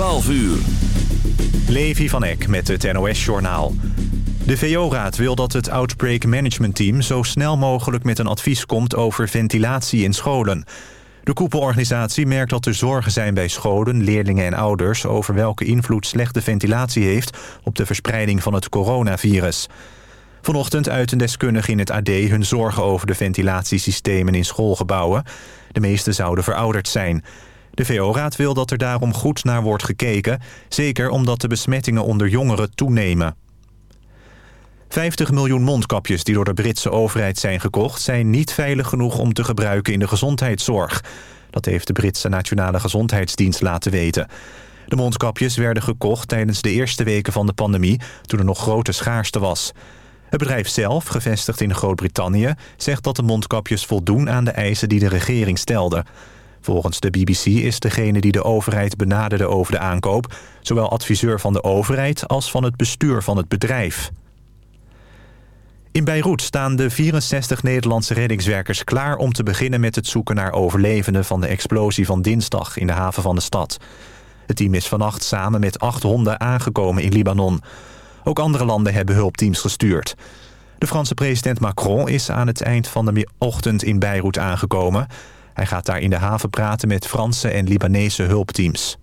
12 uur. Levi van Eck met het NOS-journaal. De VO-raad wil dat het Outbreak Management Team zo snel mogelijk met een advies komt over ventilatie in scholen. De koepelorganisatie merkt dat er zorgen zijn bij scholen, leerlingen en ouders... over welke invloed slechte ventilatie heeft op de verspreiding van het coronavirus. Vanochtend uit een deskundige in het AD hun zorgen over de ventilatiesystemen in schoolgebouwen. De meeste zouden verouderd zijn. De VO-raad wil dat er daarom goed naar wordt gekeken... zeker omdat de besmettingen onder jongeren toenemen. 50 miljoen mondkapjes die door de Britse overheid zijn gekocht... zijn niet veilig genoeg om te gebruiken in de gezondheidszorg. Dat heeft de Britse Nationale Gezondheidsdienst laten weten. De mondkapjes werden gekocht tijdens de eerste weken van de pandemie... toen er nog grote schaarste was. Het bedrijf zelf, gevestigd in Groot-Brittannië... zegt dat de mondkapjes voldoen aan de eisen die de regering stelde. Volgens de BBC is degene die de overheid benaderde over de aankoop... zowel adviseur van de overheid als van het bestuur van het bedrijf. In Beirut staan de 64 Nederlandse reddingswerkers klaar om te beginnen met het zoeken naar overlevenden van de explosie van dinsdag in de haven van de stad. Het team is vannacht samen met acht honden aangekomen in Libanon. Ook andere landen hebben hulpteams gestuurd. De Franse president Macron is aan het eind van de ochtend in Beirut aangekomen. Hij gaat daar in de haven praten met Franse en Libanese hulpteams.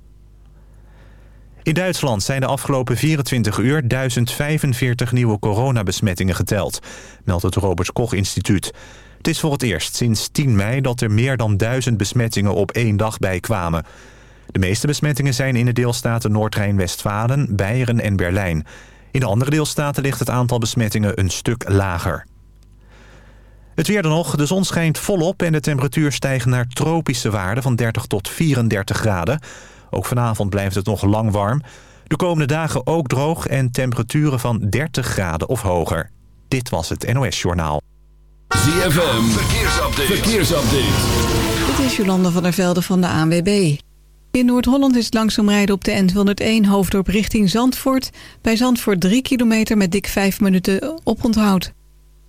In Duitsland zijn de afgelopen 24 uur 1045 nieuwe coronabesmettingen geteld, meldt het Robert Koch Instituut. Het is voor het eerst sinds 10 mei dat er meer dan 1000 besmettingen op één dag bijkwamen. De meeste besmettingen zijn in de deelstaten Noord-Rijn-Westfalen, Beieren en Berlijn. In de andere deelstaten ligt het aantal besmettingen een stuk lager. Het weer dan nog. De zon schijnt volop en de temperatuur stijgt naar tropische waarden van 30 tot 34 graden. Ook vanavond blijft het nog lang warm. De komende dagen ook droog en temperaturen van 30 graden of hoger. Dit was het NOS Journaal. ZFM, verkeersupdate. verkeersupdate. Dit is Jolande van der Velde van de ANWB. In Noord-Holland is het langzaam rijden op de N201 hoofddorp richting Zandvoort. Bij Zandvoort 3 kilometer met dik 5 minuten oponthoud.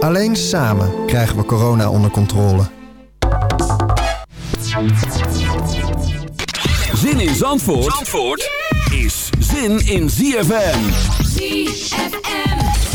Alleen samen krijgen we corona onder controle. Zin in Zandvoort, Zandvoort is zin in ZFM. ZFM.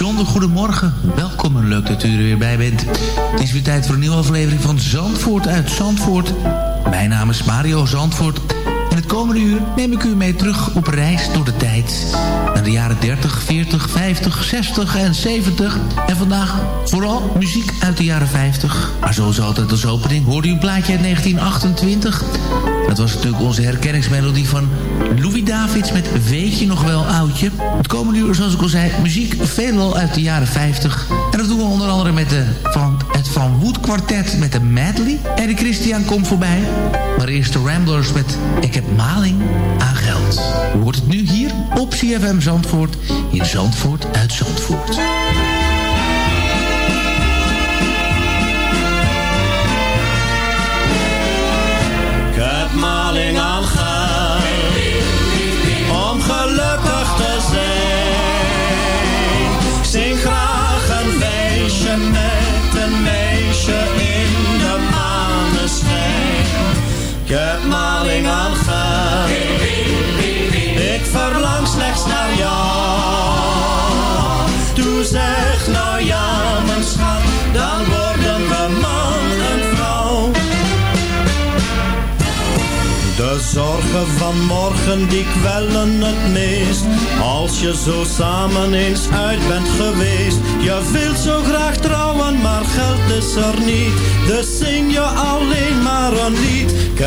bijzonder goedemorgen. Welkom en leuk dat u er weer bij bent. Het is weer tijd voor een nieuwe aflevering van Zandvoort uit Zandvoort. Mijn naam is Mario Zandvoort. En het komende uur neem ik u mee terug op reis door de tijd. Naar de jaren 30, 40, 50, 60 en 70. En vandaag vooral muziek uit de jaren 50. Maar zoals altijd als opening hoorde u een plaatje uit 1928. Dat was natuurlijk onze herkenningsmelodie van Louis Davids met Weet je nog wel oudje. Het komende uur, zoals ik al zei, muziek veelal uit de jaren 50. En dat doen we onder andere met de, van, het Van Wood kwartet met de Medley. En de Christian komt voorbij. Maar eerst de Ramblers met Ik heb maling aan geld. Hoe wordt het nu hier op CFM Zandvoort in Zandvoort uit Zandvoort. Zorgen van morgen die kwellen het meest. Als je zo samen eens uit bent geweest. Je wilt zo graag trouwen maar geld is er niet. Dus zing je alleen maar een lied. Ik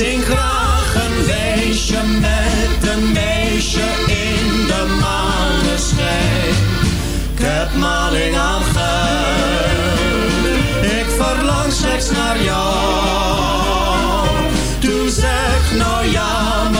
zing graag een weesje met een meisje in de maneschijn. Ik heb maling aan geld, ik verlang slechts naar jou. Toen zeg nou ja, mijn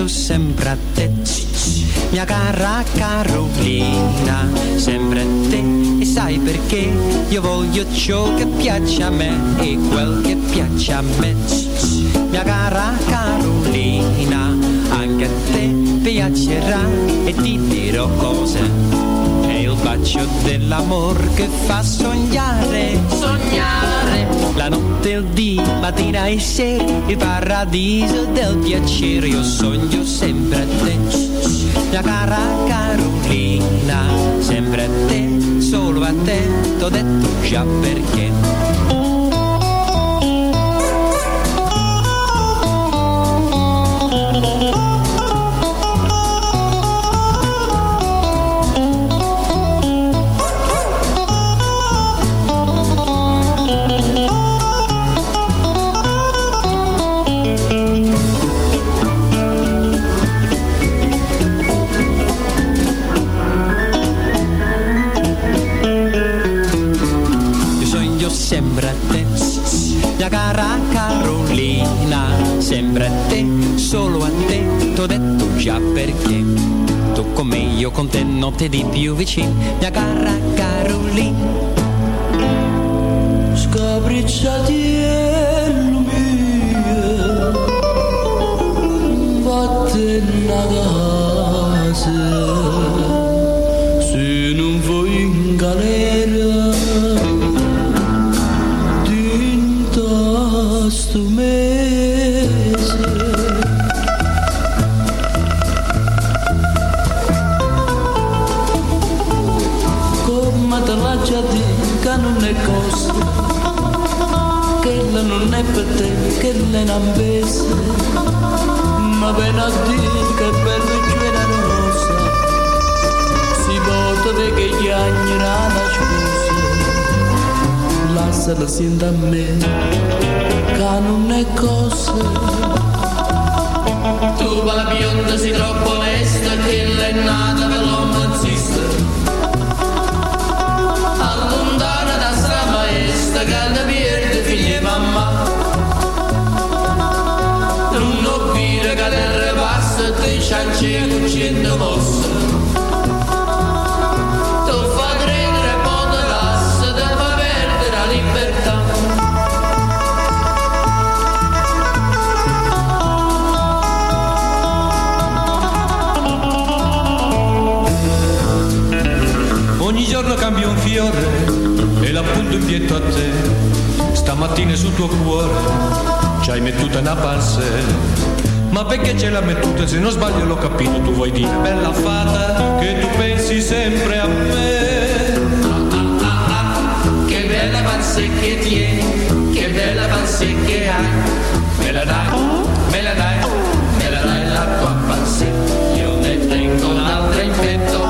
penso sempre a te, mia cara Carolina, sempre a te. E sai perché? Io voglio ciò che piace a me e quel che piace a me. Mia cara Carolina, anche a te piacerà e ti dirò cose. Bacio dell'amor che fa sognare, sognare. La notte, il dì, mattina e sera, il paradiso del piacere. Io sogno sempre a te, mia cara Carolina. Sempre a te, solo a te, t'ho detto già perché. Cara Carolina, sempre a te, solo a te, t'ho detto già perché. Tu con io con te, notte di più vicino, mia cara Carolina. Scapricciatiello mio, vattene a casa, generosa Si porta di che gli anni la scusa Lasciala senta a me Che non è cosa. Tu la bionda sei troppo onesta che l'è cento mosse Tu fa credere poi tassa te fa perdere la libertà Ogni giorno cambio un fiore e l'appunto in pietto a te. Stamattina sul tuo cuore ci hai mettuta una parcella. Ma perché ce l'ha mettuta? Se non sbaglio l'ho capito, tu vuoi dire bella fata che tu pensi sempre a me. Che bella panza che tieni, che bella panza che hai. Me la dai, me la dai, me la dai la tua panza. Io ne tengo un'altra in petto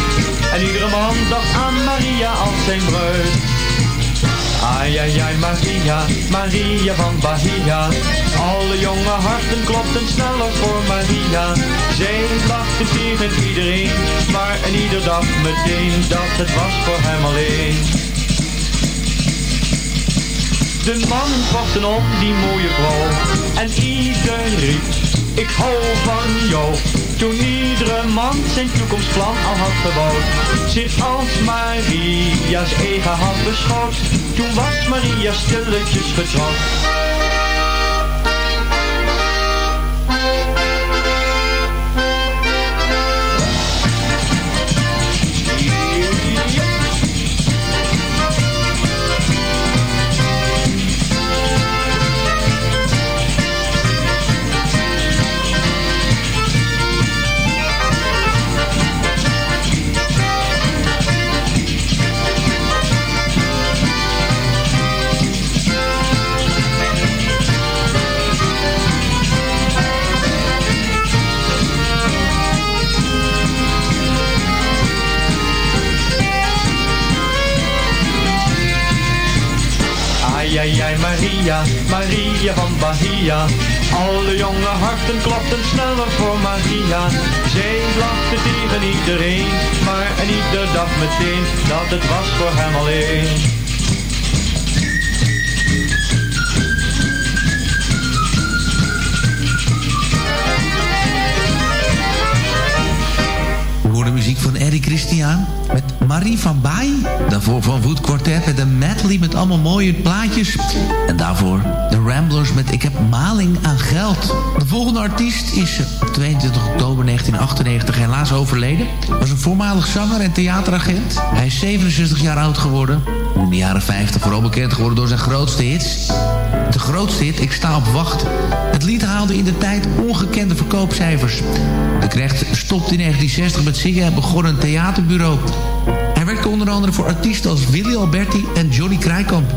en iedere man dacht aan Maria als zijn bruid. Ai, ai, ai, Maria, Maria van Bahia. Alle jonge harten klopten sneller voor Maria. Zij lachte tegen iedereen, maar en ieder dacht meteen dat het was voor hem alleen. De mannen wachten op die mooie vrouw en ieder riep, ik hou van jou. Toen iedere man zijn toekomstplan al had gebouwd, zich als Maria's eigen had beschouwd. Toen was Maria stilletjes getrouwd. Maria. Alle jonge harten klopten sneller voor Maria. Zij lachte tegen iedereen, maar en ieder dacht meteen dat het was voor hem alleen. Muziek van Eddie Christian met Marie van Baai. Daarvoor van Wood Quartet met een medley met allemaal mooie plaatjes. En daarvoor de Ramblers met Ik heb maling aan geld. De volgende artiest is op 22 oktober 1998 helaas overleden. Was een voormalig zanger en theateragent. Hij is 67 jaar oud geworden. In de jaren 50 vooral bekend geworden door zijn grootste hits. De grootste hit, Ik sta op wacht. Het lied haalde in de tijd ongekende verkoopcijfers. De Knecht stopte in 1960 met zingen en begon een theaterbureau. Onder andere voor artiesten als Willy Alberti en Johnny Krijkamp.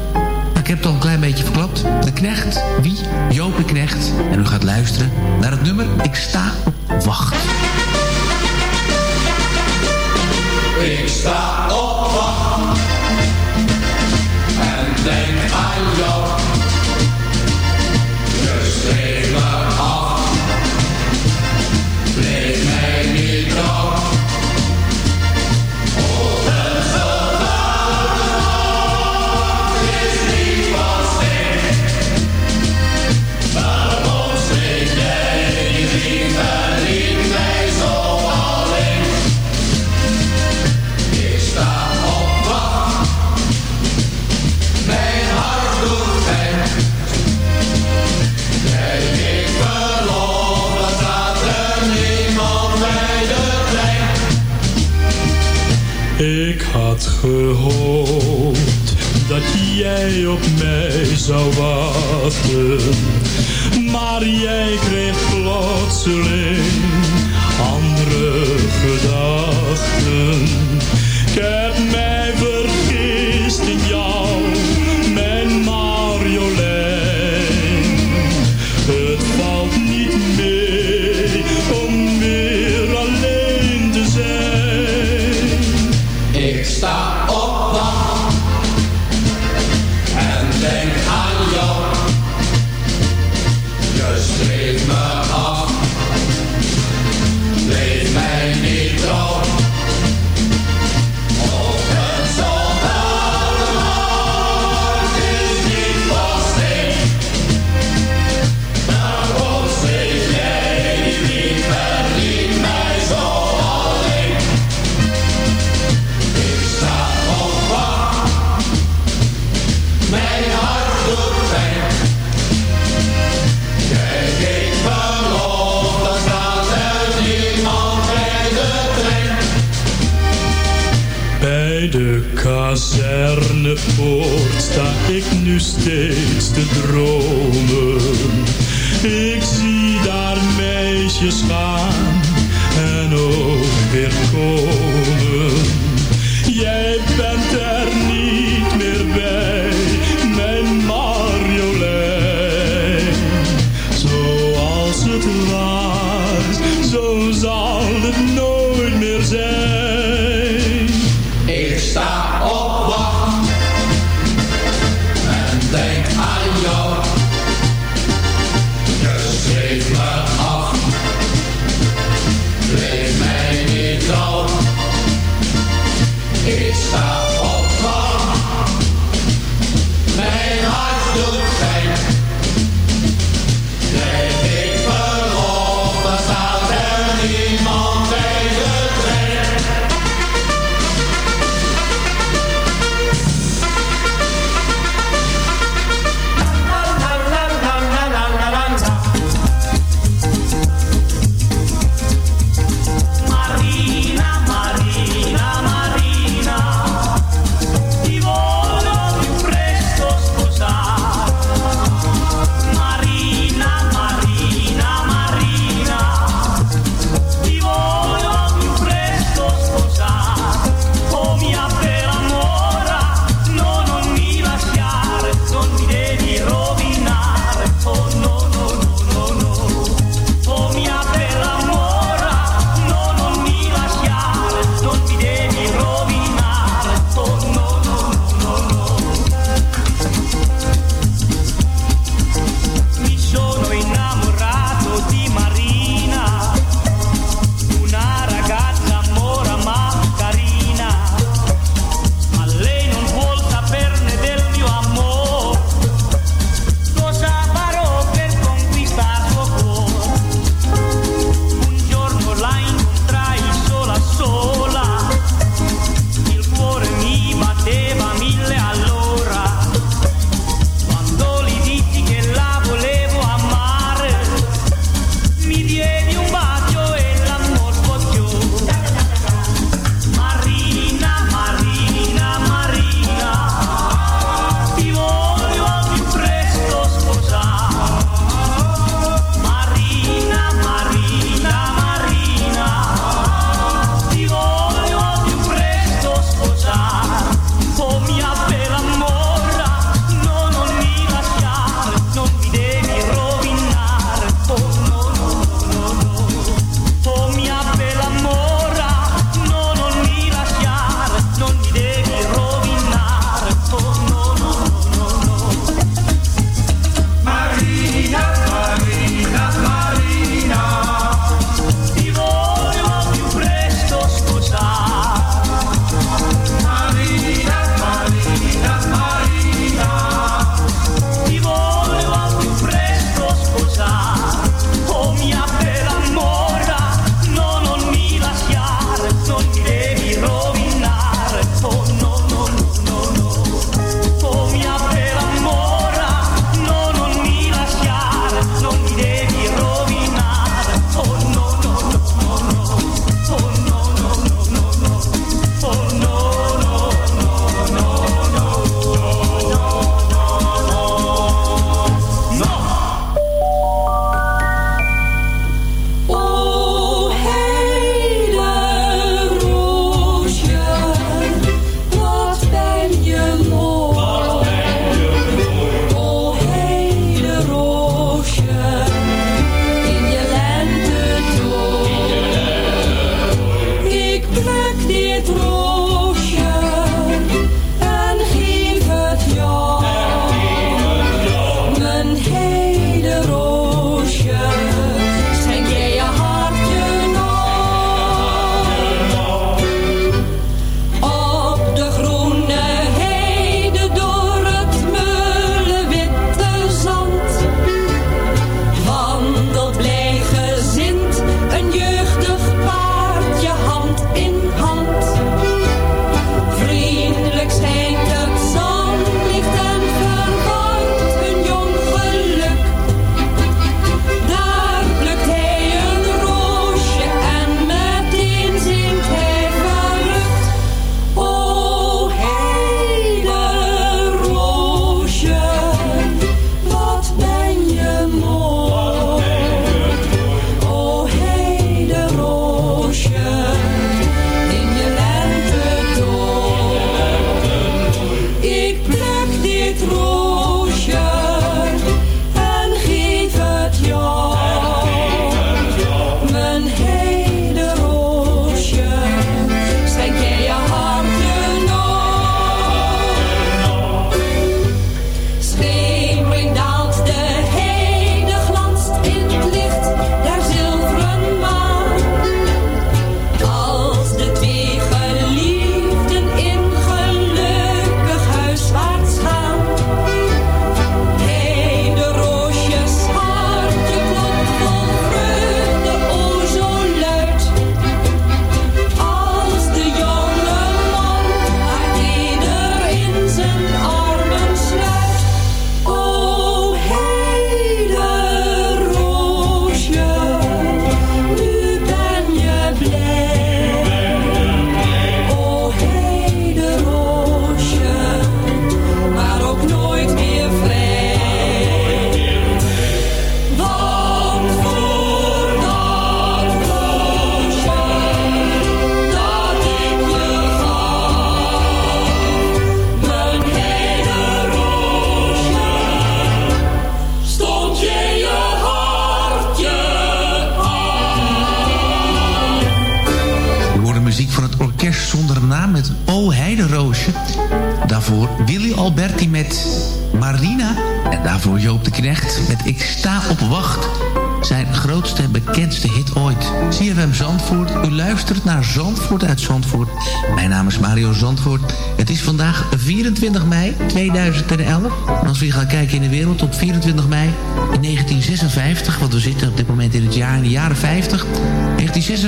Ik heb het al een klein beetje verklapt. De Knecht, wie? Joop de Knecht. En u gaat luisteren naar het nummer Ik sta op wacht. Ik sta op kazernepoort sta ik nu steeds te dromen. Ik zie daar meisjes gaan en ook weer komen.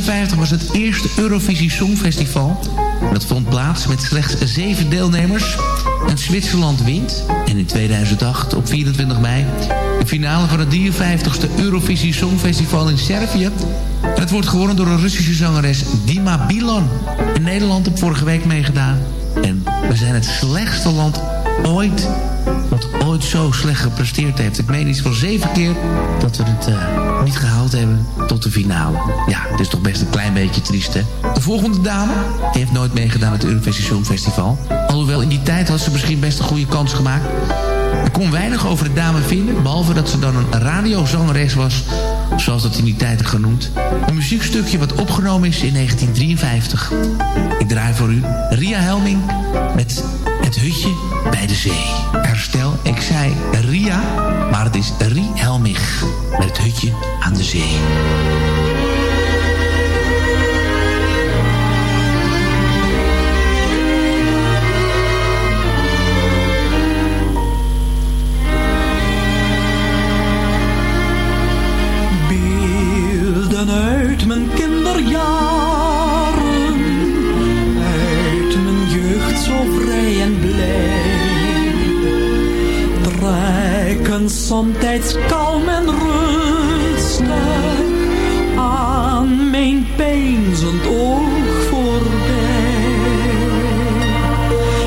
1956 was het eerste Eurovisie Songfestival. Dat vond plaats met slechts zeven deelnemers. En Zwitserland wint. En in 2008, op 24 mei... de finale van het 53ste Eurovisie Songfestival in Servië. En het wordt gewonnen door een Russische zangeres Dima Bilan. In Nederland heb vorige week meegedaan. En we zijn het slechtste land ooit wat ooit zo slecht gepresteerd heeft. Ik meen iets van zeven keer dat we het uh, niet gehaald hebben tot de finale. Ja, het is toch best een klein beetje triest, hè? De volgende dame heeft nooit meegedaan aan het Eurovisie Songfestival. Alhoewel in die tijd had ze misschien best een goede kans gemaakt. Ik kon weinig over de dame vinden, behalve dat ze dan een radiozangeres was, zoals dat in die tijd genoemd. Een muziekstukje wat opgenomen is in 1953. Ik draai voor u Ria Helming met Het Hutje bij de Zee. Herstel, ik zei Ria, maar het is Rie Helmich met Het Hutje aan de Zee. Somtijds kalm en rustig aan mijn peinzend oog voorbij.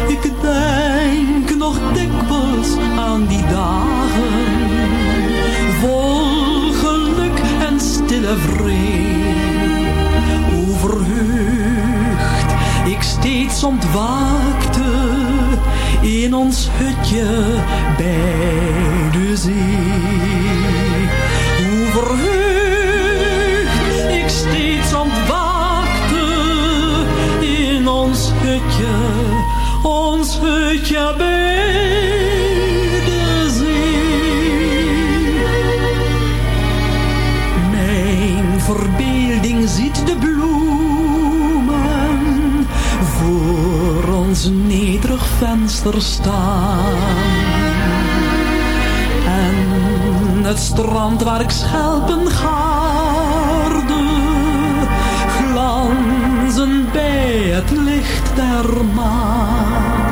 Ik denk nog dikwijls aan die dagen, vol geluk en stille vrede. Hoe verheugd ik steeds ontwaakte in ons hutje bij de zee. Hoe verheugd ik steeds ontwaakte in ons hutje, ons hutje bij venster staan. En het strand waar ik schelpen gaarde, glanzen bij het licht der maan.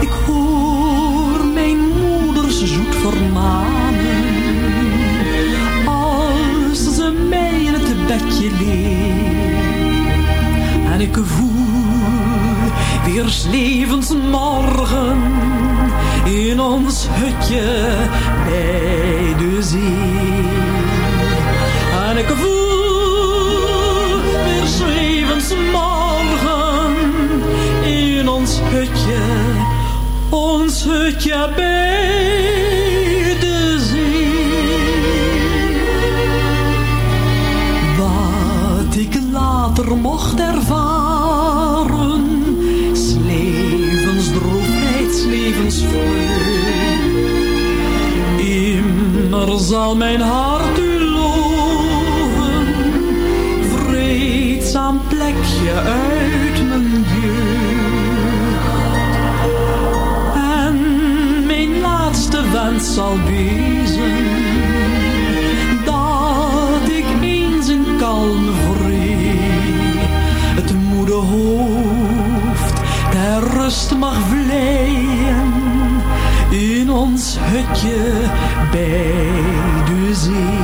Ik hoor mijn moeders zoet vermanen, als ze mij in het bedje leert. En ik voel weer 's levens morgen in ons hutje bij de zee. En ik voel weer 's levens morgen in ons hutje, ons hutje bij levensvreugd. Immer zal mijn hart u loven, vreedzaam plekje uit mijn jeugd. En mijn laatste wens zal wezen, dat ik eens in kalme vrede het moede hoofd ter rust mag vleien ons hutje bij de zee.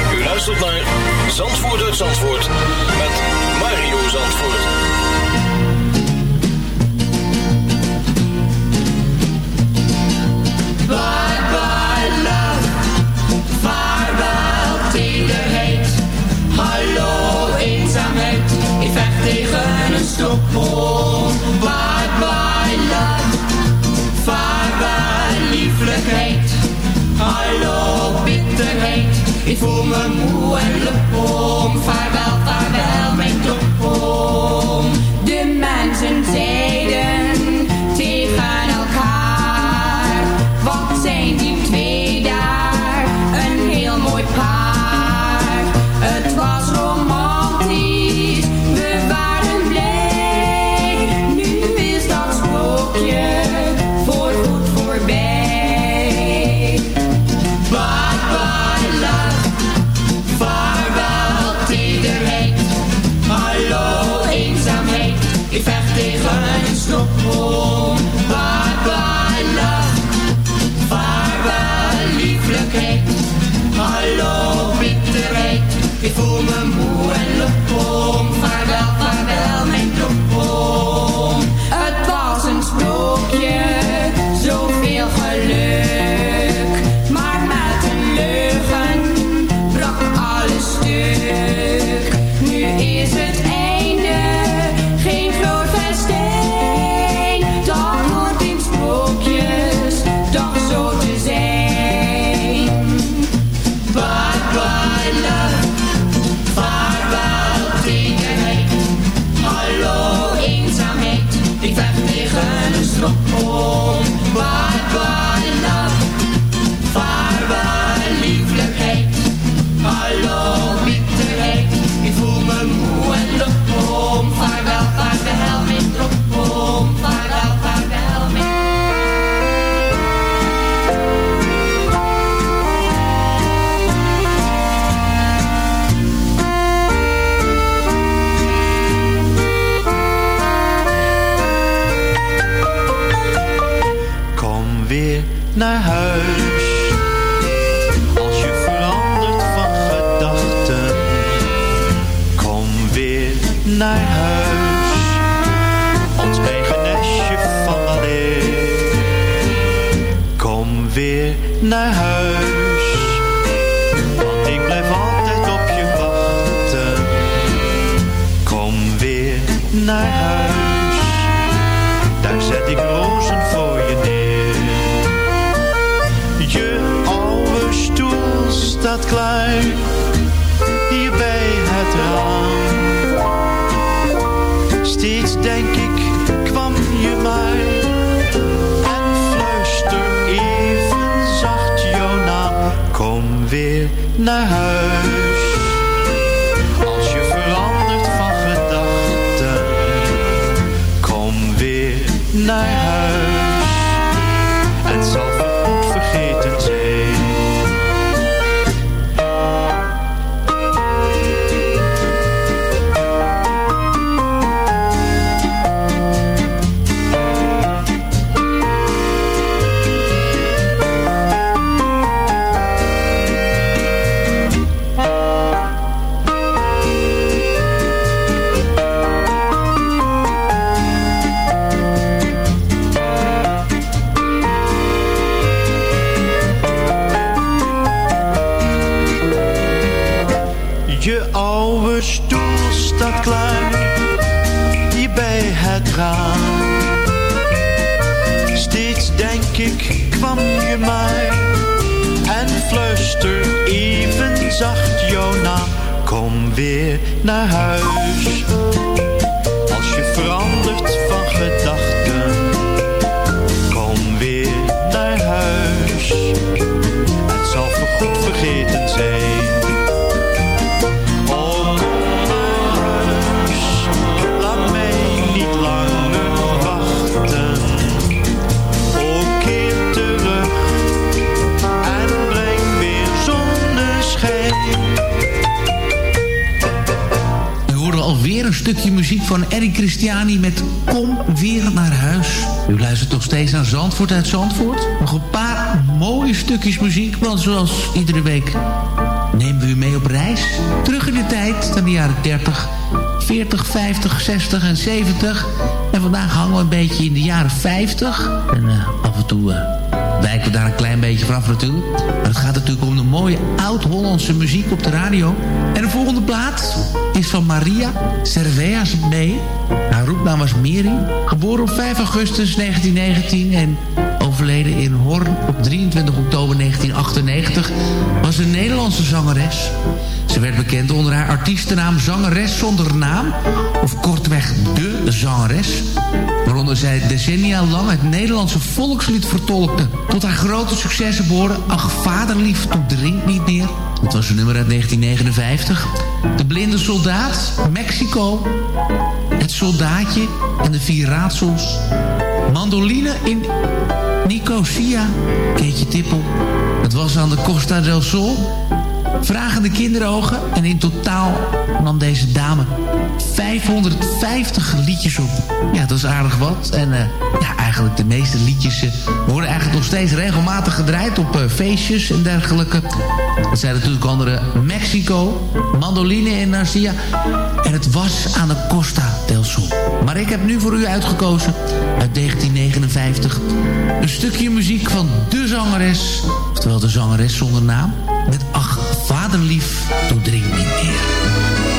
Luistert naar Zandvoort uit Zandvoort met Mario Zandvoort. Bye bye love, vaarwel tederheid. Hallo eenzaamheid, ik vecht tegen een stopbom. Bye bye love, vaarwel lieflijkheid. Hallo bitterheid, ik voel me moe en lepom. Vaarwel, vaarwel mijn toppom. De mensen zeiden naar huis. Ons eigen nestje van alleen. Kom weer naar huis. Want ik blijf altijd op je wachten. Kom weer naar huis. Daar zet ik rozen voor je neer. Je oude stoel staat klaar. Denk ik, kwam je maar. En fluister even zacht jouw naam. Kom weer naar huis. Als je verandert van gedachten. Kom weer naar huis. Naar huis. Met Kom weer naar huis. U luistert nog steeds naar Zandvoort uit Zandvoort. Nog een paar mooie stukjes muziek, want zoals iedere week nemen we u mee op reis. Terug in de tijd, naar de jaren 30, 40, 50, 60 en 70. En vandaag hangen we een beetje in de jaren 50. En eh, af en toe... eh, wijken we daar een klein beetje vanaf natuurlijk. Maar het gaat natuurlijk om de mooie oud-Hollandse muziek op de radio. En de volgende plaat is van Maria Cerveas mee. Haar roepnaam was Miri. Geboren op 5 augustus 1919 en overleden in Horn op 23 oktober 1998... was een Nederlandse zangeres. Ze werd bekend onder haar artiestennaam Zangeres zonder naam... of kortweg De Zangeres... waaronder zij decennia lang het Nederlandse volkslied vertolkte. Tot haar grote successen behoorden Ach vaderlief, toen drink niet meer... Dat was een nummer uit 1959. De blinde soldaat, Mexico, het soldaatje en de vier raadsels. Mandoline in Nicosia, Keetje Tippel. Het was aan de Costa del Sol. Vragende kinderogen. En in totaal nam deze dame 550 liedjes op. Ja, dat is aardig wat. En eh, ja, eigenlijk de meeste liedjes eh, worden eigenlijk nog steeds regelmatig gedraaid op eh, feestjes en dergelijke. Dat zijn natuurlijk andere Mexico, Mandoline en Narcia. En het was aan de Costa del Sol. Maar ik heb nu voor u uitgekozen uit 1959 een stukje muziek van de zangeres. Oftewel de zangeres zonder naam. Met Ach, vaderlief, doe drink niet meer.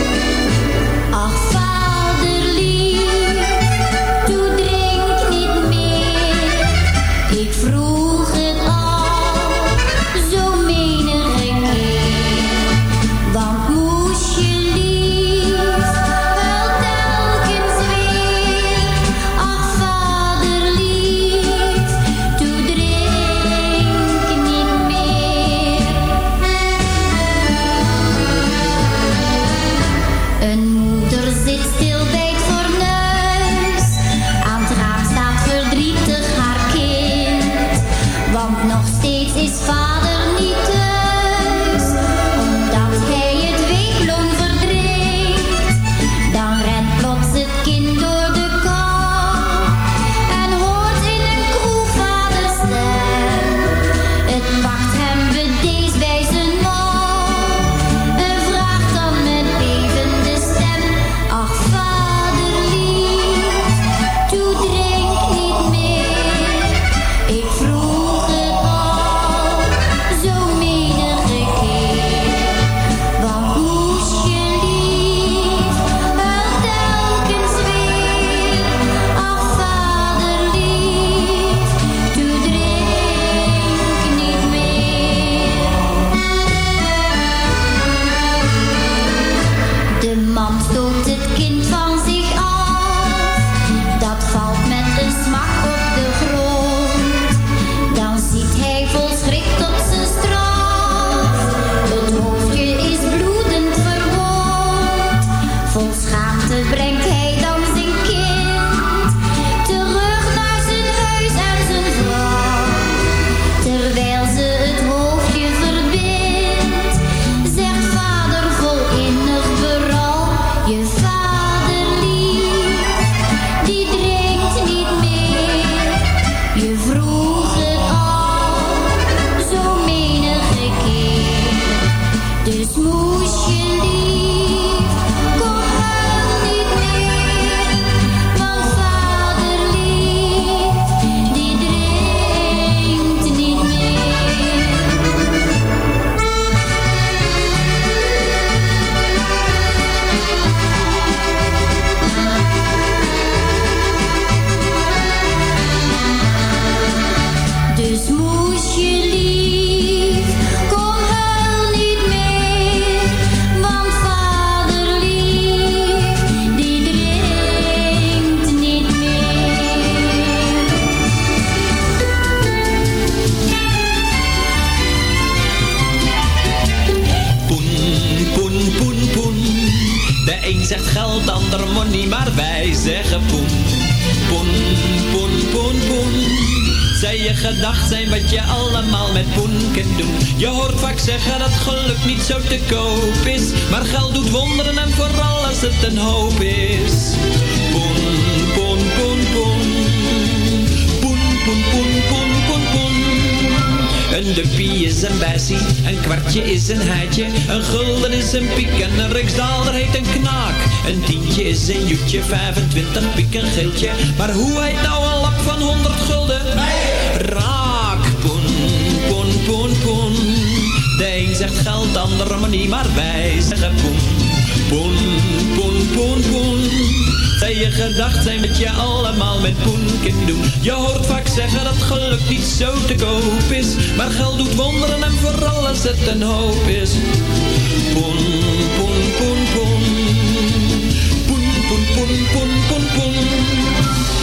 Een riksdaalder heet een knaak. Een tientje is een joetje, 25 piek een geeltje, maar hoe heet nou een lap van 100 gulden? Raak, poen, poen, poen, poen. De een zegt geld, de ander money, maar wij zeggen poen. Poen, poen, poen, poen. Zij je gedacht zijn wat je allemaal met poen kunt doen. Je hoort vaak zeggen dat geluk niet zo te koop is. Maar geld doet wonderen en vooral als het een hoop is. Poen, poen. Poen, poen, poen, poen, poen, poen.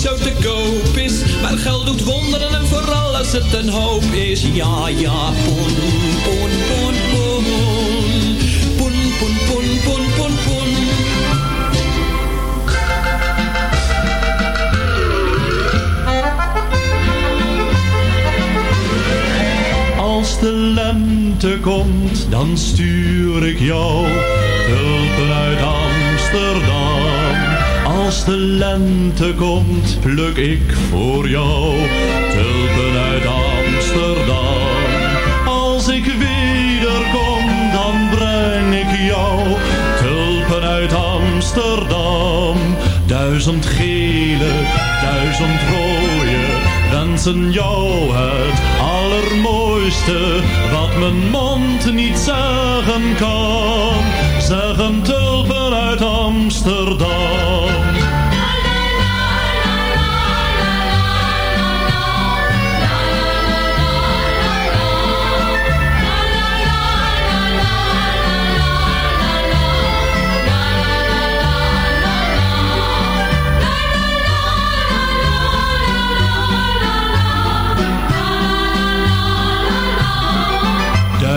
Zo te koop is. Maar geld doet wonderen en vooral als het een hoop is. Ja, ja, poen, poen, poen, poen. Poen, poen, poen, poen, poen, poen. Als de lente komt, dan stuur ik jou tulpen uit Amsterdam. Als de lente komt, pluk ik voor jou tulpen uit Amsterdam. Als ik wederkom, dan breng ik jou tulpen uit Amsterdam. Duizend gele, duizend rode, wensen jou het allermooiste wat mijn mond niet zeggen kan. Zeggen tulpen uit Amsterdam.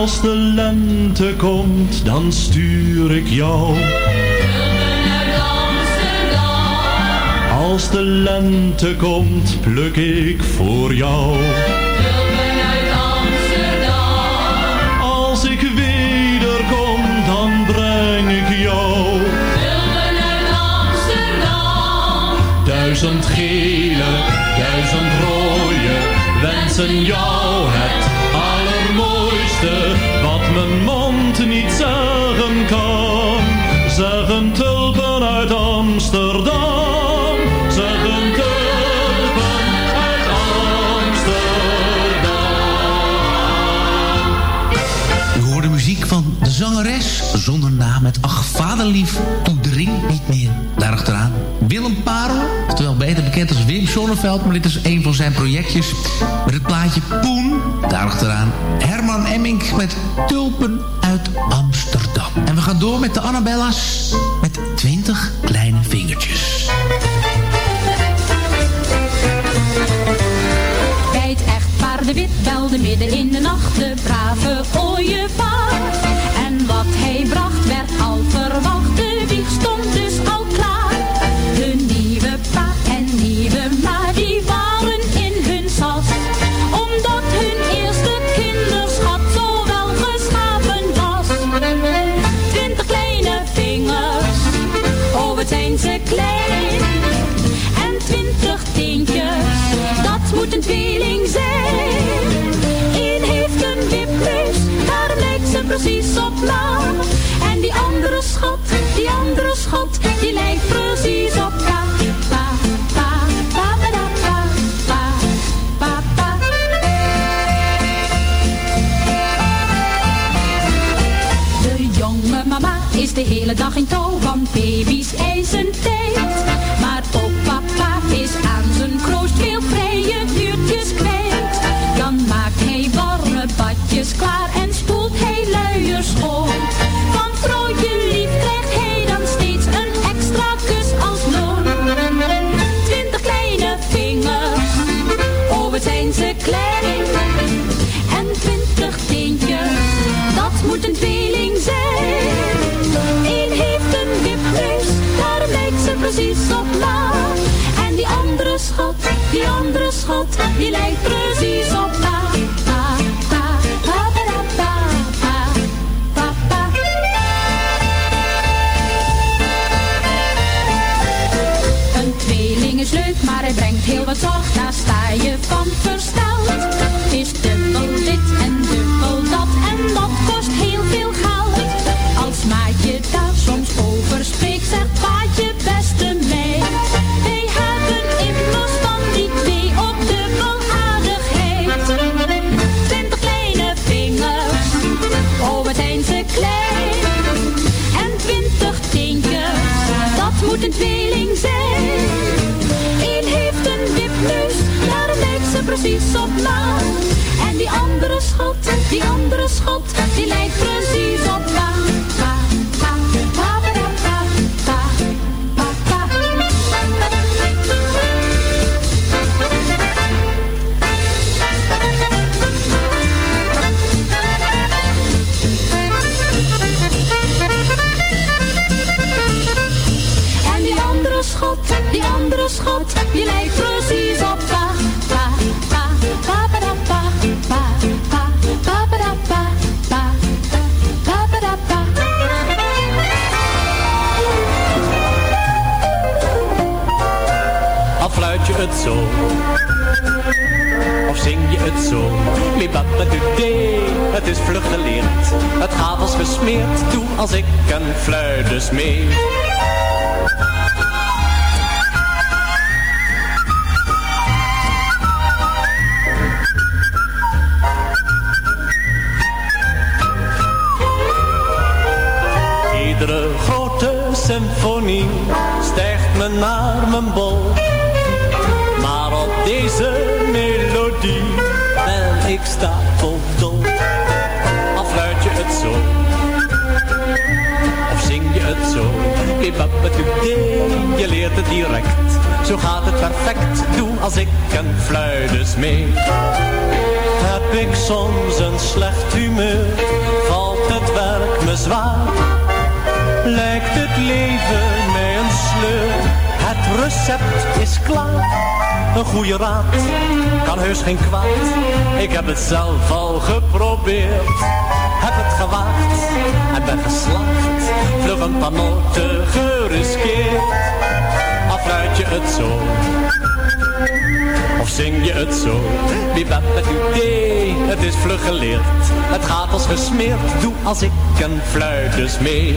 Als de lente komt, dan stuur ik jou. Als de lente komt, pluk ik voor jou. Als ik wederkom, dan breng ik jou. Duizend gele, duizend rode, wensen jou het wat mijn mond niet zeggen kan. Zeggen tulpen uit Amsterdam. Zeggen tulpen uit Amsterdam. U hoort de muziek van de zangeres zonder naam met Ach vaderlief, toen drink niet meer. Daarachteraan Willem Parel, oftewel beter bekend als Wim Sonneveld... maar dit is een van zijn projectjes met het plaatje Poen. Daarachteraan Herman Emmink met Tulpen uit Amsterdam. En we gaan door met de Annabella's met 20 kleine vingertjes. Bij het echtpaar de wit belde midden in de nacht de brave ooievaar. Wat hij bracht werd al verwacht, de wieg stond dus al klaar. En die andere schat, die andere schat, die lijkt precies op pa. Pa, pa, pa, pa, pa, pa, pa. De jonge mama is de hele dag in touw, want baby's eisen schat, die precies Al fluit je het zo, of zing je het zo. Libabadoedee, het is vlug geleerd. Het gaat als gesmeerd, doe als ik een fluit mee. Iedere grote symfonie stijgt me naar mijn bol. Deze melodie ben ik stapeldol. Al fluit je het zo, of zing je het zo. Je leert het direct, zo gaat het perfect. Doe als ik een fluit mee. Heb ik soms een slecht humeur, valt het werk me zwaar. Lijkt het leven mij een sleur, recept is klaar. Een goede raad, kan heus geen kwaad. Ik heb het zelf al geprobeerd. Heb het gewaagd en ben geslaagd. Vlug een paar noten geriskeerd. Afluit je het zo, of zing je het zo? Wie bent met uw idee? Het is vlug geleerd. Het gaat als gesmeerd. Doe als ik een fluit dus mee.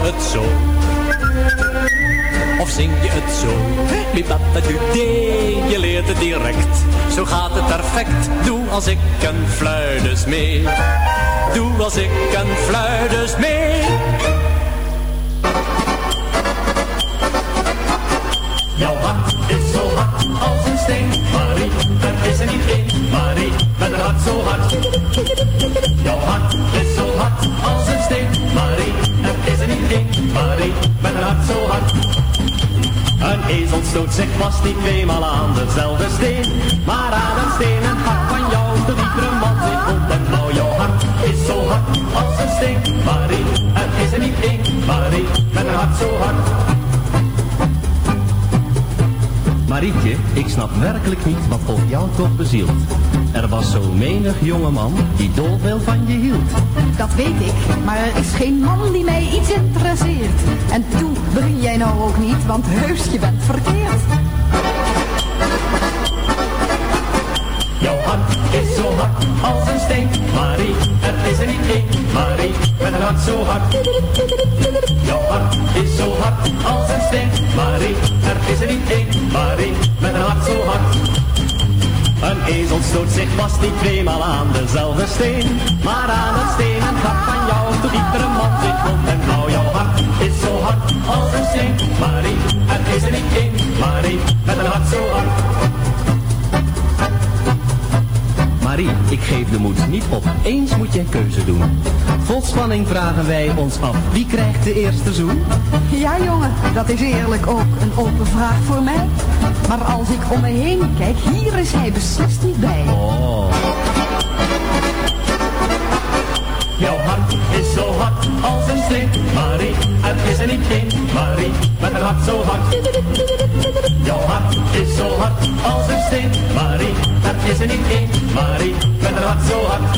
Het zo, of zing je het zo? Bibabadudee, je leert het direct. Zo gaat het perfect, doe als ik een fluit mee. Doe als ik een fluit mee. Jouw hart is zo hard als een steen, Marie. Er is er niet één, Marie, met een hart zo hard. Jouw hart is zo hard als een steen, Marie. Een hart zo hard. Een ezel stoot zich vast niet tweemaal aan dezelfde steen. Maar aan een steen en hart van jou, de diepere man zit rond en blauw. Jouw hart is zo hard als een steen, Marie. Er is er niet één, Marie, met een hart zo hard. Marietje, ik snap werkelijk niet wat op jou toch bezielt. Er was zo menig jongeman die dolveel van je hield. Dat weet ik, maar er is geen man die mij iets interesseert. En toe begin jij nou ook niet, want heus je bent verkeerd. Jouw hart is zo hard als een steen, Marie. Er is er niet één, Marie, met een hart zo hard. Jouw hart is zo hard als een steen, Marie. Er is er niet één, Marie, met een hart zo hard. Een ezel stoot zich vast niet tweemaal aan dezelfde steen. Maar aan het steen en hart van jou, de diepere man zit rond en blauw. Jouw hart is zo hard als een steen, Marie. Er is er niet één, Marie, met een hart zo hard. Marie, ik geef de moed niet op. Eens moet jij keuze doen. Vol spanning vragen wij ons af. Wie krijgt de eerste zoen? Ja jongen, dat is eerlijk ook een open vraag voor mij. Maar als ik om me heen kijk, hier is hij beslist niet bij. Oh. Marie. Er is niet één, Marie, met een hart zo hard. Jouw hart is zo hard als een steen, Marie. Er is er niet één, Marie, met een hart zo hard.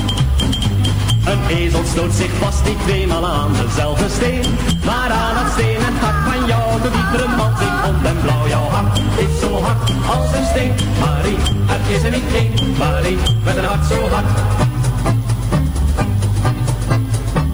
Een ezel stoot zich vast niet tweemaal aan dezelfde steen. Maar aan het steen en hart van jou, de diepere man zingt rond en blauw. Jouw hart is zo hard als een steen, Marie. Er is er niet één, Marie, met een hart zo hard.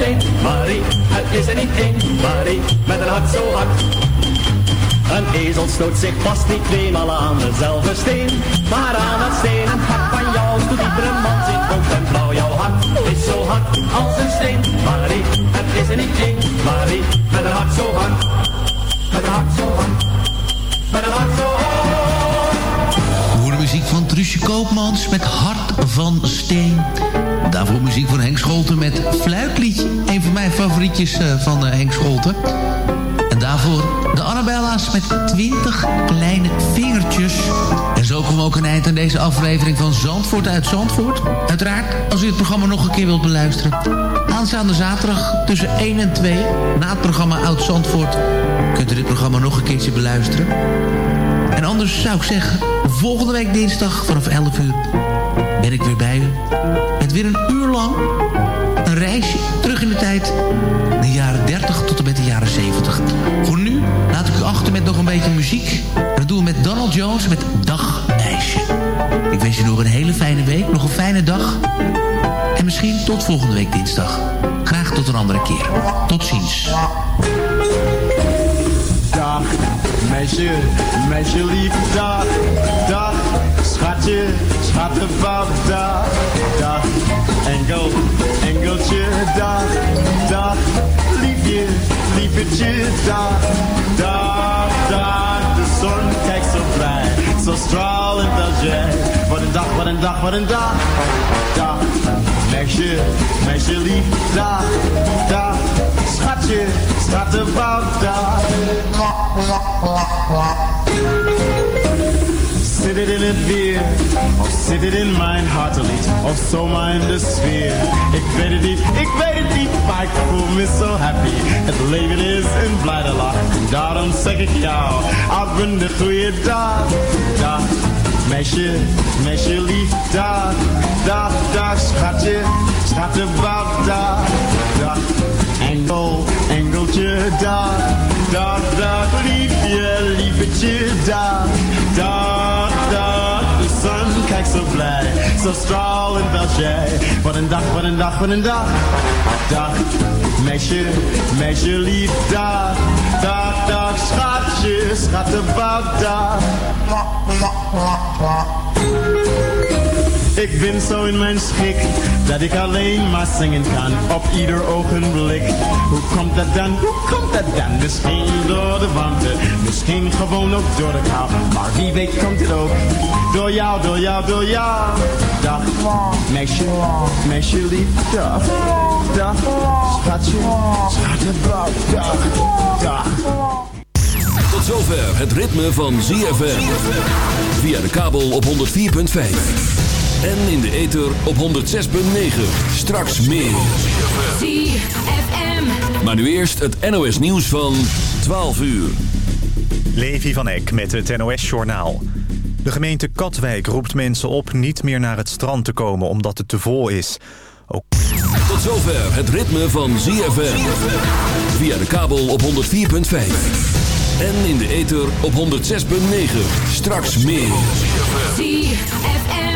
een steen, Marie. Het is er niet één, Marie, met een hart zo hard. Een ezel stoot zich vast niet tweemaal aan dezelfde steen. Maar aan het steen en hart van jou, de diepere man zingt rond en blauw. Jouw hart is zo hard als een steen, Marie. Het is er niet één, Marie, met een hart zo hard. Met een hart zo hard. Met een hart zo hard. We horen muziek van Truusje Koopmans met Hart van Steen. Daarvoor muziek van Henk Scholten met Fluitliedje. Een van mijn favorietjes eh, van eh, Henk Scholten. En daarvoor de Annabella's met 20 kleine vingertjes. En zo komen we ook een eind aan deze aflevering van Zandvoort uit Zandvoort. Uiteraard, als u het programma nog een keer wilt beluisteren. Aanstaande zaterdag tussen 1 en 2, na het programma Oud Zandvoort... kunt u dit programma nog een keertje beluisteren. En anders zou ik zeggen, volgende week dinsdag vanaf 11 uur ben ik weer bij u. Met weer een uur lang Een reisje terug in de tijd. De jaren 30 tot en met de jaren 70. Voor nu laat ik u achter met nog een beetje muziek. Dat doen we met Donald Jones met Dag Meisje. Ik wens je nog een hele fijne week, nog een fijne dag. En misschien tot volgende week dinsdag. Graag tot een andere keer. Tot ziens. Meisje, meisje lief, dag, dag, schatje, schattenpap, dag, dag, engel, engeltje, dag, dag, liefje, liefetje, dag, dag, dag, de zon kijkt zo blij, zo stralend als jij. Wat een dag, wat een dag, wat een dag, dag, meisje, meisje lief, dag, dag, schatje, schattenpap, dag. Zit het in het weer, of zit het in mijn hartelied, of zomaar in de sfeer? Ik weet het niet, ik weet het niet, maar ik voel me zo happy. Het leven is een blijde lach, en daarom zeg ik jou, ik ben de goede dag. Dag, meisje, meisje lief, dag, dag, dag, schatje, schattenbab, dag, dag. Engel, engeltje, dag, dag, dag, liefje, liefetje, dag, dag, dag. De zon kijkt zo blij, zo stralend als jij. Wat een dag, wat een dag, wat een dag. Dag, meisje, meisje lief, dag, dag, dag, schatje, schattenbab, dag. Ik ben zo in mijn schik dat ik alleen maar zingen kan op ieder ogenblik. Hoe komt dat dan? Hoe komt dat dan? Misschien door de warmte, misschien gewoon ook door de kou. Maar wie weet komt het ook door jou, door jou, door jou. Dag, meisje, meisje lief, dag, dag, schatje, schattenbouw, dag, dag. Tot zover het ritme van ZFM. Via de kabel op 104.5. En in de ether op 106.9. Straks meer. ZFM. Maar nu eerst het NOS nieuws van 12 uur. Levi van Eck met het NOS-journaal. De gemeente Katwijk roept mensen op niet meer naar het strand te komen omdat het te vol is. Ook... Tot zover het ritme van ZFM. Via de kabel op 104.5. En in de ether op 106.9. Straks meer. ZFM.